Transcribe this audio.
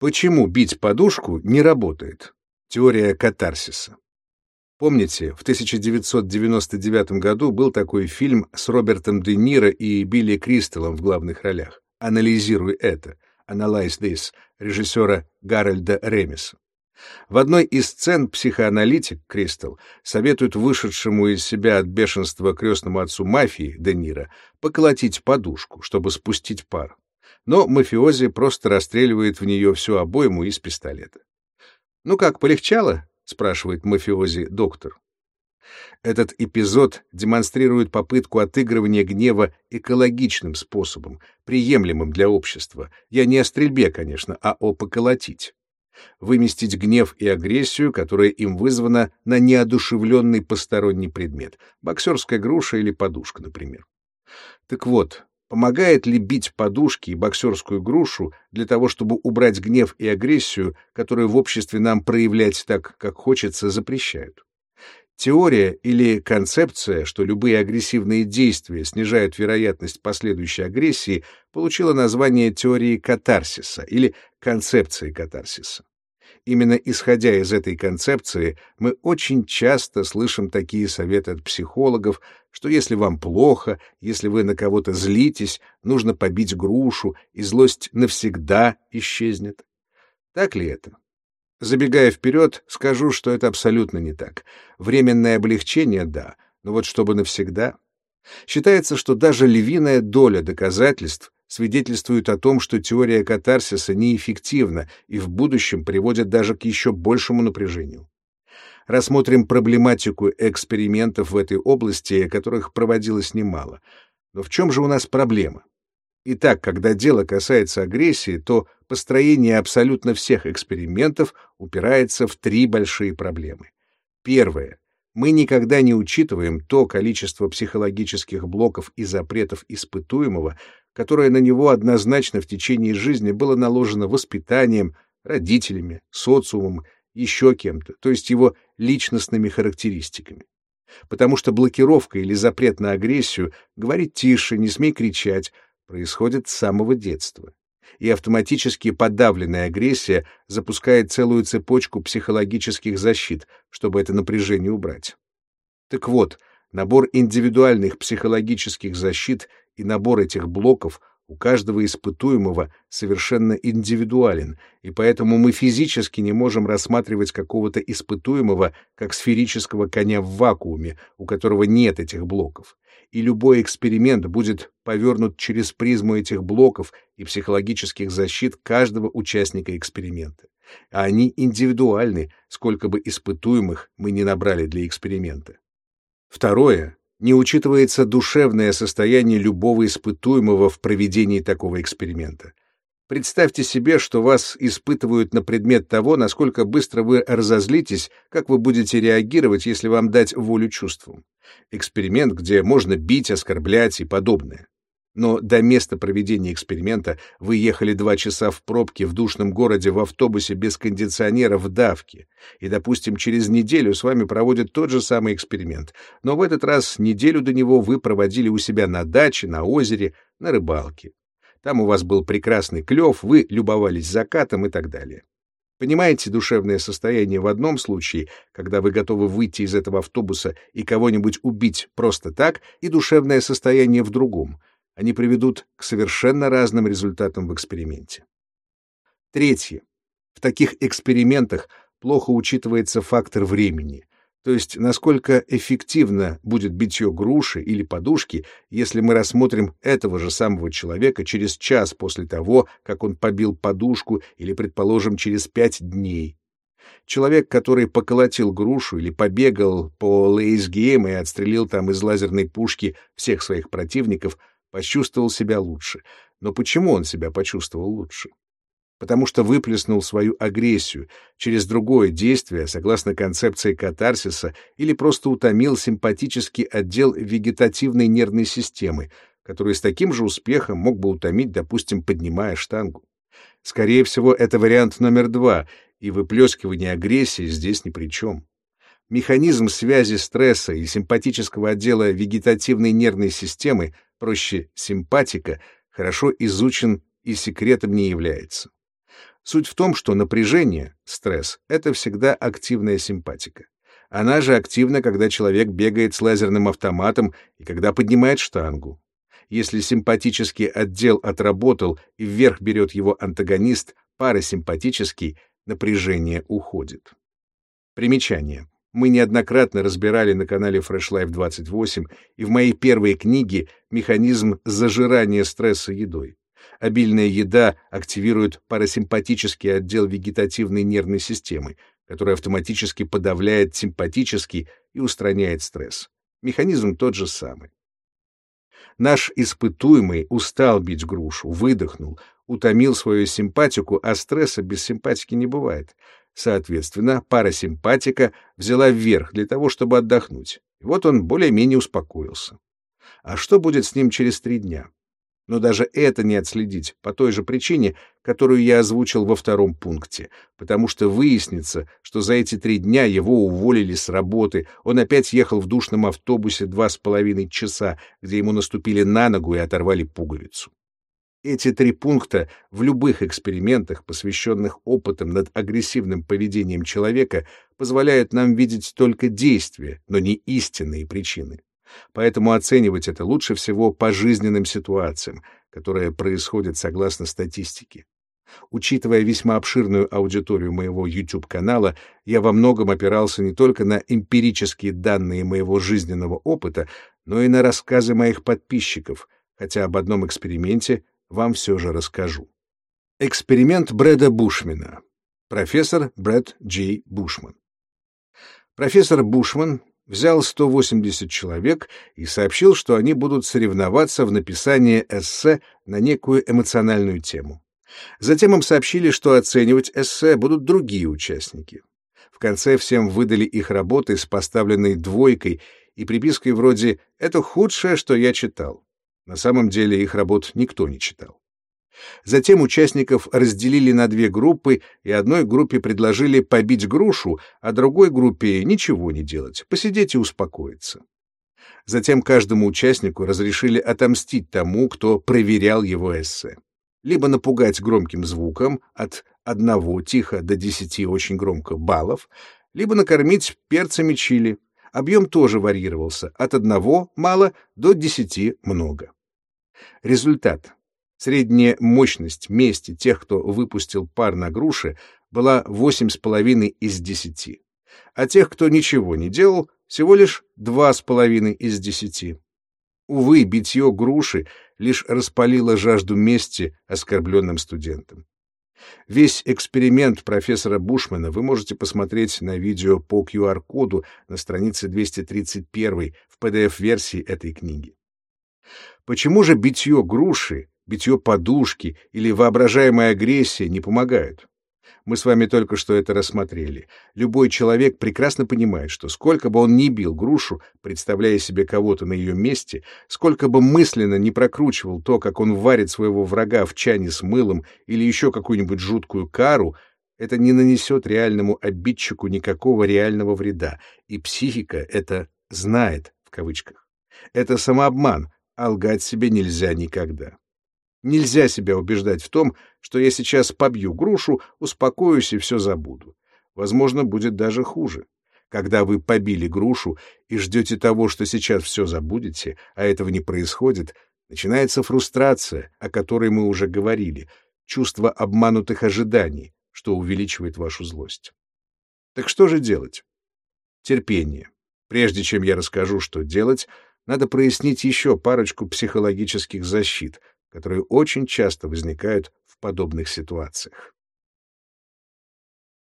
Почему бить подушку не работает? Теория катарсиса. Помните, в 1999 году был такой фильм с Робертом Де Ниро и Билли Кристаллом в главных ролях «Анализируй это» «Analyze This» режиссера Гарольда Ремиса. В одной из сцен психоаналитик Кристал советует вышедшему из себя от бешенства крестному отцу мафии Де Ниро поколотить подушку, чтобы спустить пар. Но мафиози просто расстреливает в нее всю обойму из пистолета. «Ну как, полегчало?» — спрашивает мафиози доктор. Этот эпизод демонстрирует попытку отыгрывания гнева экологичным способом, приемлемым для общества. Я не о стрельбе, конечно, а о поколотить. Выместить гнев и агрессию, которая им вызвана на неодушевленный посторонний предмет, боксерская груша или подушка, например. Так вот, Помогает ли бить подушки и боксерскую грушу для того, чтобы убрать гнев и агрессию, которые в обществе нам проявлять так, как хочется, запрещают? Теория или концепция, что любые агрессивные действия снижают вероятность последующей агрессии, получила название теории катарсиса или концепции катарсиса. Именно исходя из этой концепции, мы очень часто слышим такие советы от психологов, что если вам плохо, если вы на кого-то злитесь, нужно побить грушу, и злость навсегда исчезнет. Так ли это? Забегая вперед, скажу, что это абсолютно не так. Временное облегчение — да, но вот чтобы навсегда... Считается, что даже львиная доля доказательств свидетельствуют о том, что теория катарсиса неэффективна и в будущем приводит даже к еще большему напряжению. Рассмотрим проблематику экспериментов в этой области, которых проводилось немало. Но в чем же у нас проблема? Итак, когда дело касается агрессии, то построение абсолютно всех экспериментов упирается в три большие проблемы. Первое мы никогда не учитываем то количество психологических блоков и запретов испытуемого, которое на него однозначно в течение жизни было наложено воспитанием, родителями, социумом, еще кем-то, то есть его личностными характеристиками. Потому что блокировка или запрет на агрессию, говорить тише, не смей кричать, происходит с самого детства и автоматически подавленная агрессия запускает целую цепочку психологических защит, чтобы это напряжение убрать. Так вот, набор индивидуальных психологических защит и набор этих блоков у каждого испытуемого совершенно индивидуален, и поэтому мы физически не можем рассматривать какого-то испытуемого как сферического коня в вакууме, у которого нет этих блоков. И любой эксперимент будет повернут через призму этих блоков и психологических защит каждого участника эксперимента. А они индивидуальны, сколько бы испытуемых мы не набрали для эксперимента. Второе не учитывается душевное состояние любого испытуемого в проведении такого эксперимента. Представьте себе, что вас испытывают на предмет того, насколько быстро вы разозлитесь, как вы будете реагировать, если вам дать волю чувствам. Эксперимент, где можно бить, оскорблять и подобное. Но до места проведения эксперимента вы ехали два часа в пробке в душном городе в автобусе без кондиционера в давке. И, допустим, через неделю с вами проводят тот же самый эксперимент. Но в этот раз неделю до него вы проводили у себя на даче, на озере, на рыбалке. Там у вас был прекрасный клев, вы любовались закатом и так далее. Понимаете душевное состояние в одном случае, когда вы готовы выйти из этого автобуса и кого-нибудь убить просто так, и душевное состояние в другом — они приведут к совершенно разным результатам в эксперименте. Третье. В таких экспериментах плохо учитывается фактор времени, то есть насколько эффективно будет битье груши или подушки, если мы рассмотрим этого же самого человека через час после того, как он побил подушку или, предположим, через пять дней. Человек, который поколотил грушу или побегал по лейсгейм и отстрелил там из лазерной пушки всех своих противников, почувствовал себя лучше. Но почему он себя почувствовал лучше? Потому что выплеснул свою агрессию через другое действие, согласно концепции катарсиса, или просто утомил симпатический отдел вегетативной нервной системы, который с таким же успехом мог бы утомить, допустим, поднимая штангу. Скорее всего, это вариант номер два, и выплескивание агрессии здесь ни при чем. Механизм связи стресса и симпатического отдела вегетативной нервной системы проще симпатика, хорошо изучен и секретом не является. Суть в том, что напряжение, стресс — это всегда активная симпатика. Она же активна, когда человек бегает с лазерным автоматом и когда поднимает штангу. Если симпатический отдел отработал и вверх берет его антагонист, парасимпатический, напряжение уходит. Примечание. Мы неоднократно разбирали на канале Fresh Life 28 и в моей первой книге «Механизм зажирания стресса едой». Обильная еда активирует парасимпатический отдел вегетативной нервной системы, который автоматически подавляет симпатический и устраняет стресс. Механизм тот же самый. Наш испытуемый устал бить грушу, выдохнул, утомил свою симпатику, а стресса без симпатики не бывает. Соответственно, парасимпатика взяла вверх для того, чтобы отдохнуть. И вот он более-менее успокоился. А что будет с ним через три дня? Но даже это не отследить, по той же причине, которую я озвучил во втором пункте, потому что выяснится, что за эти три дня его уволили с работы, он опять ехал в душном автобусе два с половиной часа, где ему наступили на ногу и оторвали пуговицу. Эти три пункта в любых экспериментах, посвященных опытам над агрессивным поведением человека, позволяют нам видеть только действия, но не истинные причины. Поэтому оценивать это лучше всего по жизненным ситуациям, которые происходят согласно статистике. Учитывая весьма обширную аудиторию моего YouTube-канала, я во многом опирался не только на эмпирические данные моего жизненного опыта, но и на рассказы моих подписчиков, хотя об одном эксперименте вам все же расскажу. Эксперимент Брэда Бушмена. Профессор Брэд Джей Бушман. Профессор Бушман взял 180 человек и сообщил, что они будут соревноваться в написании эссе на некую эмоциональную тему. Затем им сообщили, что оценивать эссе будут другие участники. В конце всем выдали их работы с поставленной двойкой и припиской вроде «Это худшее, что я читал». На самом деле их работ никто не читал. Затем участников разделили на две группы, и одной группе предложили побить грушу, а другой группе ничего не делать, посидеть и успокоиться. Затем каждому участнику разрешили отомстить тому, кто проверял его эссе. Либо напугать громким звуком от одного тихо до десяти очень громко баллов, либо накормить перцами чили. Объем тоже варьировался от одного мало до десяти много. Результат. Средняя мощность мести тех, кто выпустил пар на груши, была 8,5 из 10, а тех, кто ничего не делал, всего лишь 2,5 из 10. Увы, битье груши лишь распалило жажду мести оскорбленным студентам. Весь эксперимент профессора Бушмана вы можете посмотреть на видео по QR-коду на странице 231 в PDF-версии этой книги. Почему же битье груши, битье подушки или воображаемая агрессия не помогают? Мы с вами только что это рассмотрели. Любой человек прекрасно понимает, что сколько бы он ни бил грушу, представляя себе кого-то на ее месте, сколько бы мысленно не прокручивал то, как он варит своего врага в чане с мылом или еще какую-нибудь жуткую кару, это не нанесет реальному обидчику никакого реального вреда, и психика это «знает» в кавычках. Это самообман, а лгать себе нельзя никогда. Нельзя себя убеждать в том, что я сейчас побью грушу, успокоюсь и все забуду. Возможно, будет даже хуже. Когда вы побили грушу и ждете того, что сейчас все забудете, а этого не происходит, начинается фрустрация, о которой мы уже говорили, чувство обманутых ожиданий, что увеличивает вашу злость. Так что же делать? Терпение. Прежде чем я расскажу, что делать, надо прояснить еще парочку психологических защит, которые очень часто возникают в подобных ситуациях.